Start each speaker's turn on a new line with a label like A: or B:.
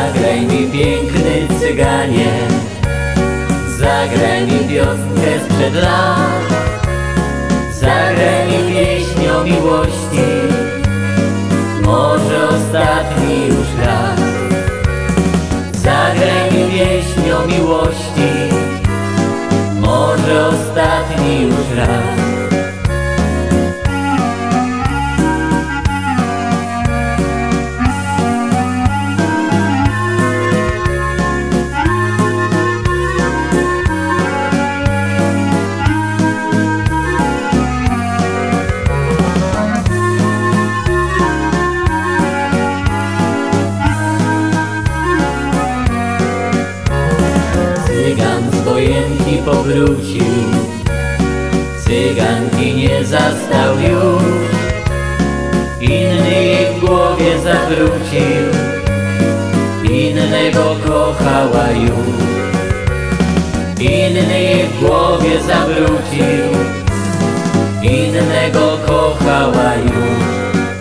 A: Zagraj mi piękny cyganie. Zagraj mi wiosnę sprzed lat. Zagraj mi pieśń o miłości. Może ostatni już raz. Zagraj mi pieśń o miłości. Może ostatni powrócił Cyganki nie zastał już. Inny jej w głowie zawrócił. Innego kochała już. Inny jej w głowie zawrócił. Innego kochała już